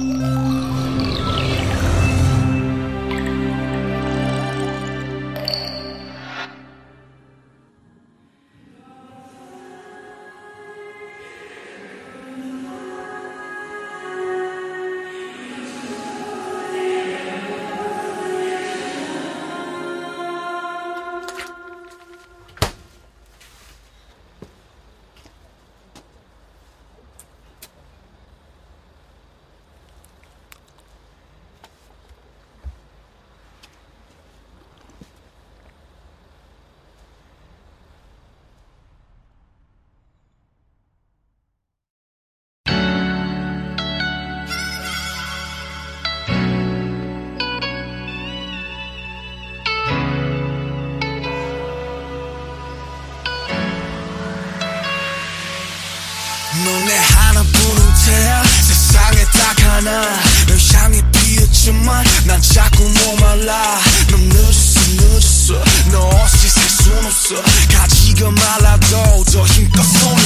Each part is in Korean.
Música 눈에 하나뿐인 태야 세상에 딱 하나. 널 향해 피었지만 난 자꾸 목말라. 넌 늦었어 늦었어. 너 없이 살순 없어. 가지가 말라도 더 힘껏 손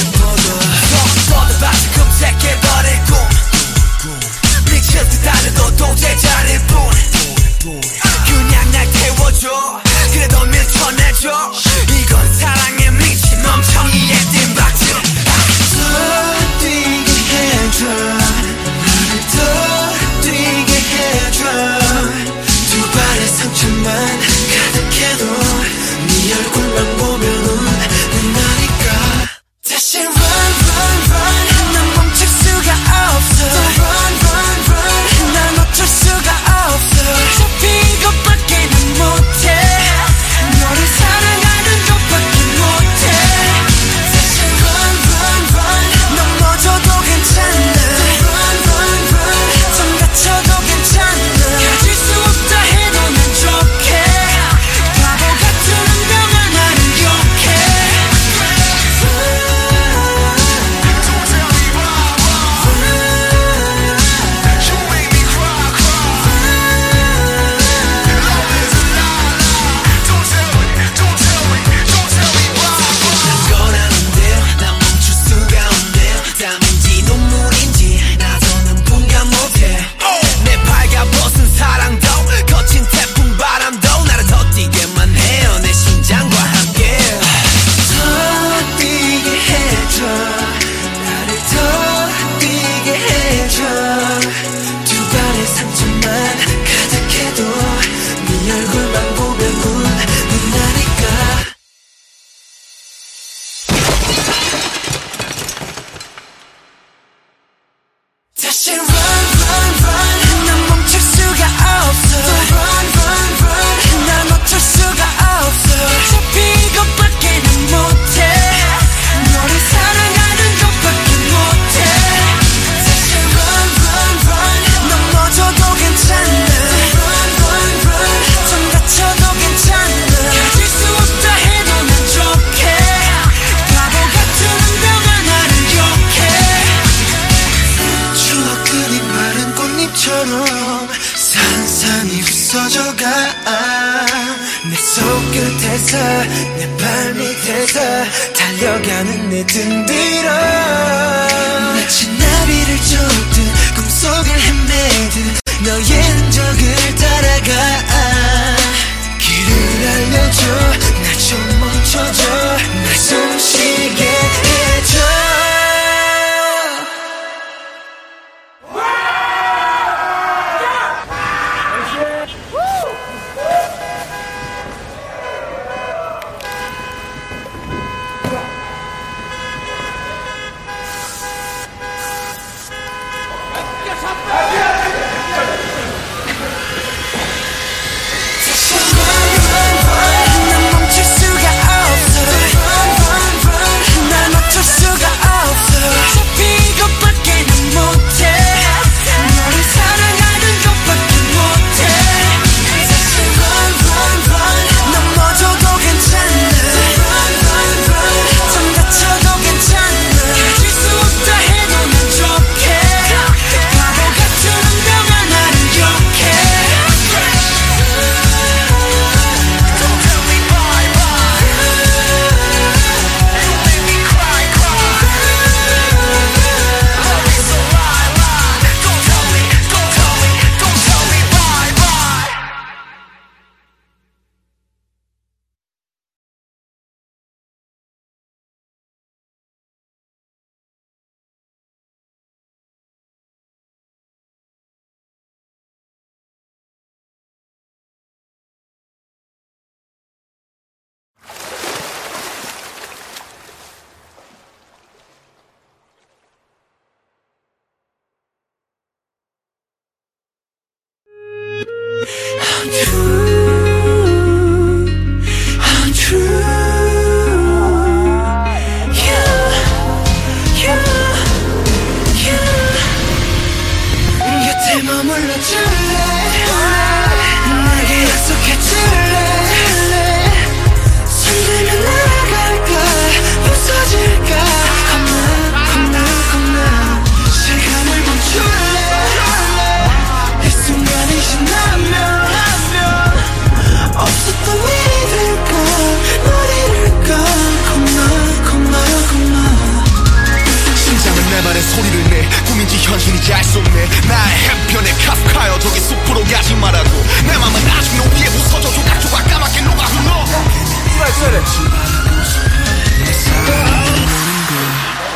산이 부서져가. 내 속끝에서 내 발밑에서 달려가는 내 등들어 마치 나비를 쫓듯 꿈속을 헤매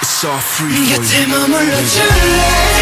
It's all free. for you.